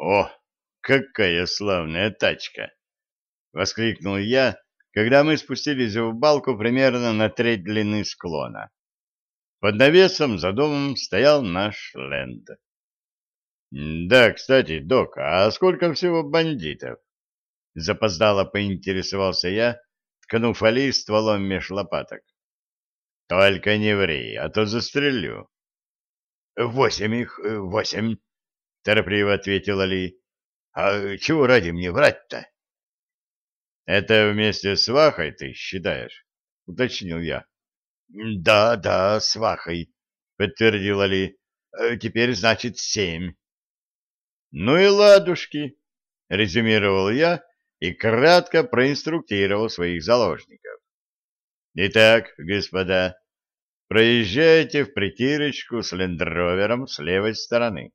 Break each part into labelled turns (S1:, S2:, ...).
S1: О, какая славная тачка! — воскликнул я, когда мы спустились в балку примерно на треть длины склона. Под навесом за домом стоял наш ленд. «Да, кстати, док, а сколько всего бандитов?» Запоздало поинтересовался я, ткнув Али стволом меж лопаток. «Только не ври, а то застрелю».
S2: «Восемь их, восемь», — торопливо ответил Али. «А чего ради мне врать-то?»
S1: «Это вместе с Вахой ты считаешь?» — уточнил я.
S2: «Да, да, с Вахой», — подтвердил Али. «Теперь, значит, семь».
S1: «Ну и ладушки», — резюмировал я и кратко проинструктировал своих заложников. «Итак, господа, проезжайте в притирочку с лендровером с левой стороны.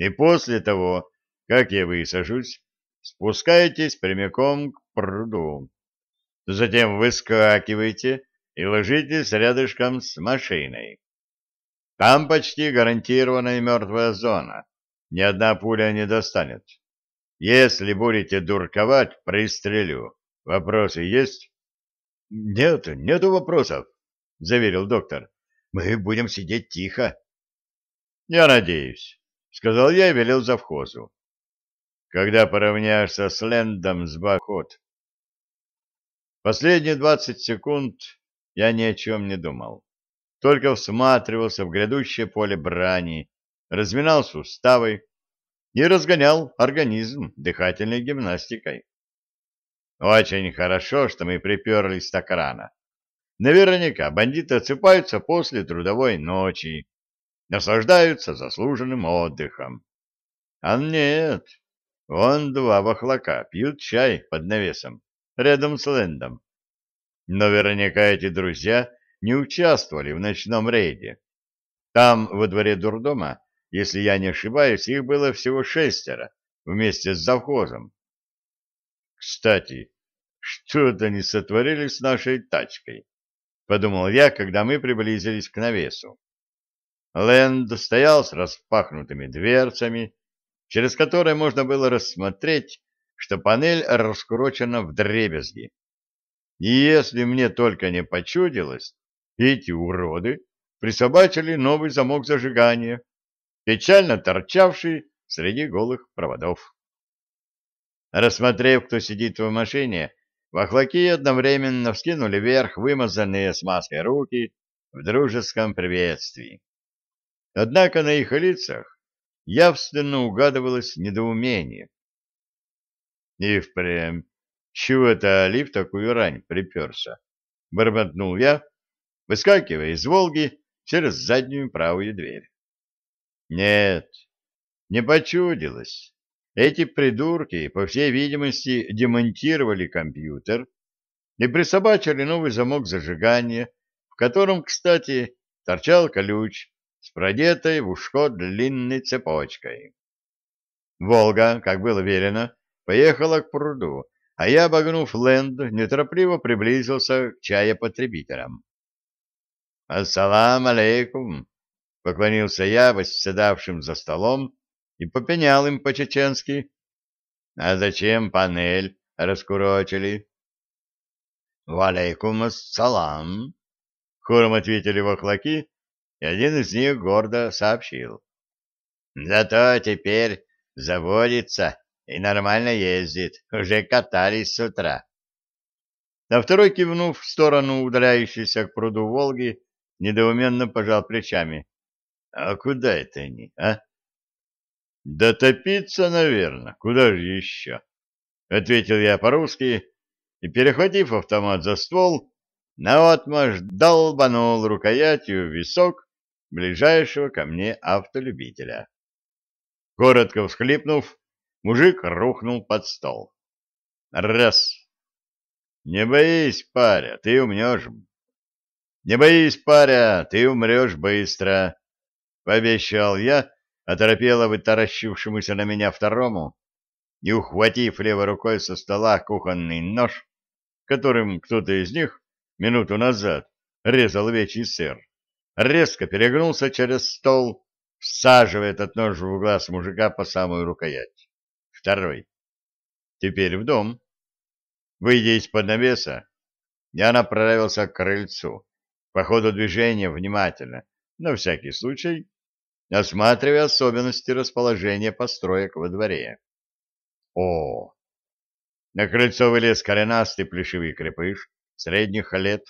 S1: И после того, как я высажусь, спускайтесь прямиком к пруду. Затем выскакивайте и ложитесь рядышком с машиной. Там почти гарантированная мертвая зона ни одна пуля не достанет. Если будете дурковать, пристрелю. Вопросы есть?
S2: — Нет, нету вопросов, — заверил доктор. — Мы будем сидеть тихо.
S1: — Я надеюсь, — сказал я и велел завхозу. — Когда поравняешься с Лендом, сбавь ход. Последние двадцать секунд я ни о чем не думал. Только всматривался в грядущее поле брани, разминал суставы и разгонял организм дыхательной гимнастикой. Очень хорошо, что мы приперлись так рано. Наверняка бандиты отсыпаются после трудовой ночи, наслаждаются заслуженным отдыхом. А нет, вон два вахлака пьют чай под навесом, рядом с Лэндом. Наверняка эти друзья не участвовали в ночном рейде. Там, во дворе дурдома, если я не ошибаюсь, их было всего шестеро вместе с завхозом. Кстати, что-то они сотворили с нашей тачкой, подумал я, когда мы приблизились к навесу. Лэнд стоял с распахнутыми дверцами, через которые можно было рассмотреть, что панель раскурочена в дребезги. И если мне только не почудилось, эти уроды присобачили новый замок зажигания печально торчавший среди голых проводов. Рассмотрев, кто сидит в машине, вахлаки одновременно вскинули вверх вымазанные смазкой руки в дружеском приветствии. Однако на их лицах явственно угадывалось недоумение. И впрямь, чего это Али в такую рань приперся? Бормотнул я, выскакивая из «Волги» через заднюю правую дверь. Нет, не почудилось. Эти придурки, по всей видимости, демонтировали компьютер и присобачили новый замок зажигания, в котором, кстати, торчал ключ с продетой в ушко длинной цепочкой. Волга, как было велено, поехала к пруду, а я, обогнув ленд, неторопливо приблизился к чаепотребителям. «Ассалам алейкум!» — поклонился я восседавшим за столом и попенял им по-чеченски. — А зачем панель раскурочили? — Валейкум ассалам! — хором ответили вахлаки, и один из них гордо сообщил. — Зато теперь заводится и нормально ездит, уже катались с утра. А второй, кивнув в сторону удаляющейся к пруду Волги, недоуменно пожал плечами. А куда это они, а? Да топиться, наверное. Куда же еще? Ответил я по-русски и, перехватив автомат за ствол, наотмашь долбанул рукоятью висок ближайшего ко мне автолюбителя. Коротко всхлипнув, мужик рухнул под стол. Раз. Не боись, паря, ты умнешь. Не боись, паря, ты умрешь быстро. — пообещал я, оторопело вытаращившемуся на меня второму, и, ухватив левой рукой со стола кухонный нож, которым кто-то из них минуту назад резал вечий сыр, резко перегнулся через стол всаживает от нож в глаз мужика по самую рукоять. Второй. Теперь в дом. Выйдя из-под навеса, я направился к крыльцу, по ходу движения внимательно, на всякий случай, осматривая особенности расположения построек во дворе. О! На крыльцо вылез коренастый плешивый крепыш средних лет,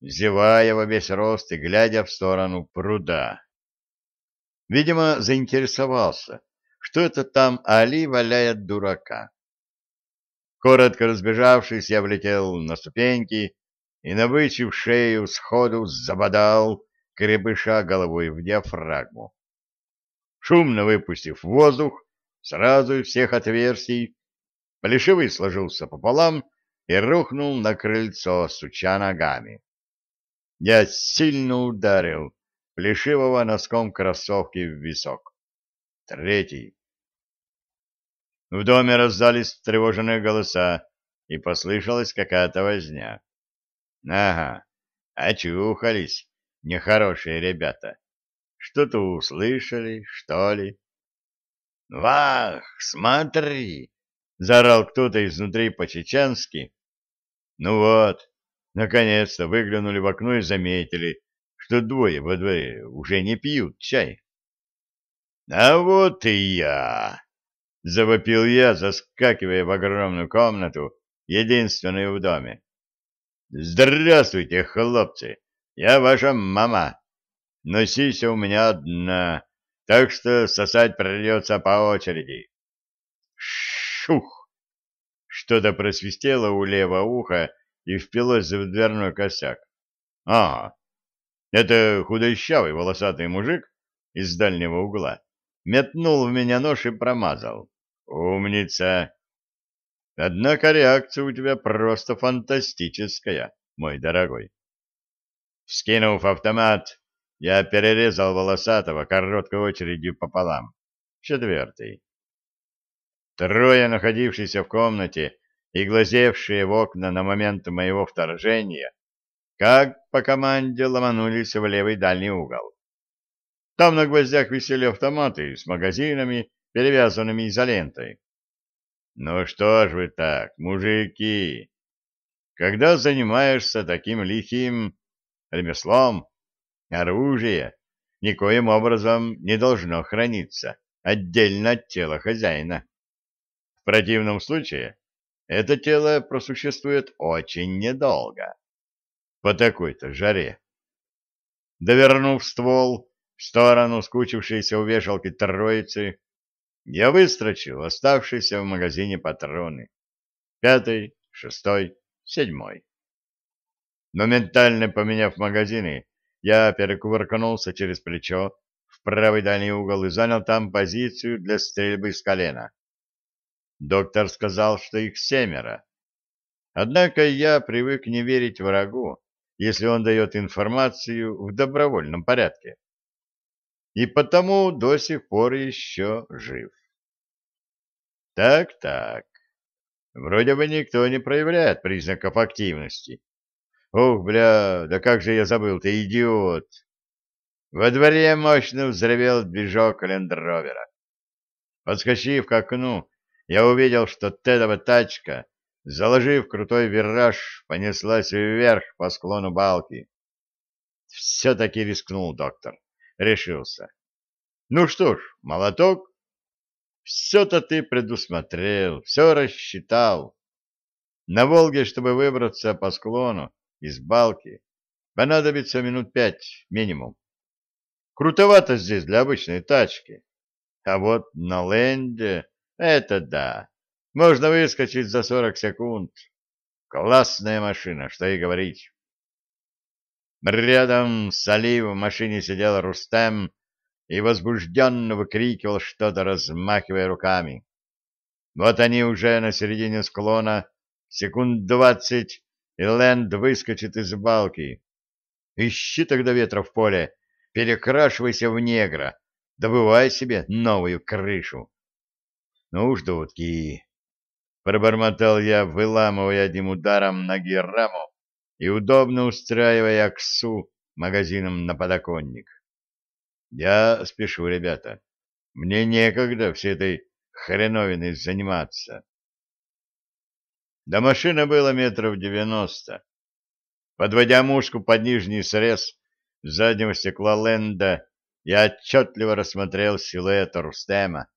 S1: зевая во весь рост и глядя в сторону пруда. Видимо, заинтересовался, что это там Али валяет дурака. Коротко разбежавшись, я влетел на ступеньки и, набычив шею, сходу забодал крепыша головой в диафрагму. Шумно выпустив воздух, сразу из всех отверстий, Плешивый сложился пополам и рухнул на крыльцо, суча ногами. Я сильно ударил Плешивого носком кроссовки в висок. Третий. В доме раздались тревоженные голоса, и послышалась какая-то возня. Ага, очухались нехорошие ребята. Что-то услышали, что ли? «Вах, смотри!» — заорал кто-то изнутри по-чеченски. Ну вот, наконец-то выглянули в окно и заметили, что двое во дворе уже не пьют чай. «А вот и я!» — завопил я, заскакивая в огромную комнату, единственную в доме. «Здравствуйте, хлопцы! Я ваша мама. Но сися у меня одна, так что сосать придется по очереди». «Шух!» Что-то просвистело у левого уха и впилось в дверной косяк. «А, это худощавый волосатый мужик из дальнего угла метнул в меня нож и промазал. Умница! Однако реакция у тебя просто фантастическая, мой дорогой. Скинув автомат, я перерезал волосатого короткой очередью пополам. Четвертый. Трое, находившиеся в комнате и глазевшие в окна на момент моего вторжения, как по команде ломанулись в левый дальний угол. Там на гвоздях висели автоматы с магазинами, перевязанными изолентой. Ну что ж вы так, мужики? Когда занимаешься таким лихим ремеслом, оружие никоим образом не должно храниться отдельно от тела хозяина. В противном случае это тело просуществует очень недолго. По такой-то жаре. Довернув ствол, в сторону скучившейся у вешалки троицы, я выстрочил оставшиеся в магазине патроны. Пятый, шестой, седьмой. Моментально поменяв магазины, я перекувыркнулся через плечо в правый дальний угол и занял там позицию для стрельбы с колена. Доктор сказал, что их семеро. Однако я привык не верить врагу, если он дает информацию в добровольном порядке и потому до сих пор еще жив. Так-так, вроде бы никто не проявляет признаков активности. Ох, бля, да как же я забыл, ты идиот! Во дворе мощно взревел движок лендровера. Подскочив к окну, я увидел, что тедова тачка, заложив крутой вираж, понеслась вверх по склону балки. Все-таки рискнул доктор решился. Ну что ж, молоток, все-то ты предусмотрел, все рассчитал. На Волге, чтобы выбраться по склону из балки, понадобится минут пять минимум. Крутовато здесь для обычной тачки. А вот на ленде это да. Можно выскочить за сорок секунд. Классная машина, что и говорить. Рядом с Али в машине сидел Рустем и возбужденно выкрикивал что-то, размахивая руками. Вот они уже на середине склона, секунд двадцать, и Лэнд выскочит из балки. Ищи тогда ветра в поле, перекрашивайся в негра, добывай себе новую крышу. Ну уж, пробормотал я, выламывая одним ударом ноги раму, и удобно устраивая аксу магазином на подоконник. Я спешу, ребята. Мне некогда всей этой хреновиной заниматься. До машины было метров девяносто. Подводя мушку под нижний срез заднего стекла Ленда, я отчетливо рассмотрел силуэт Рустема,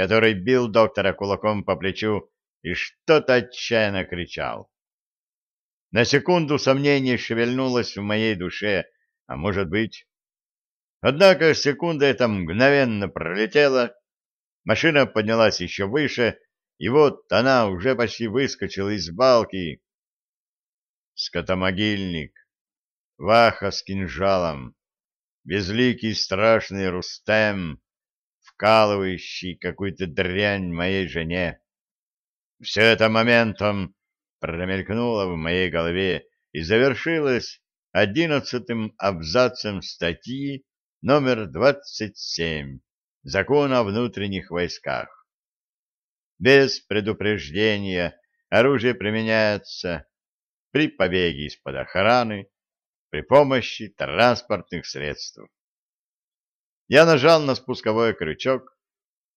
S1: который бил доктора кулаком по плечу и что-то отчаянно кричал. На секунду сомнение шевельнулось в моей душе, а может быть... Однако секунда эта мгновенно пролетела, машина поднялась еще выше, и вот она уже почти выскочила из балки. Скотомогильник, Ваха с кинжалом, безликий страшный Рустем, вкалывающий какую-то дрянь моей жене. Все это моментом промелькнуло в моей голове и завершилось одиннадцатым абзацем статьи номер 27 Закона о внутренних войсках. Без предупреждения оружие применяется при побеге из-под охраны, при помощи транспортных средств. Я нажал на спусковой крючок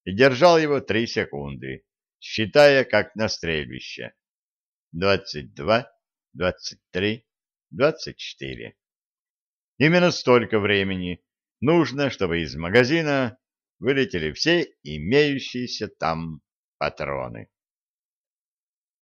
S1: и держал его три секунды, считая как на стрельбище. Двадцать два, двадцать три, двадцать четыре. Именно столько времени нужно, чтобы из магазина вылетели все имеющиеся там патроны.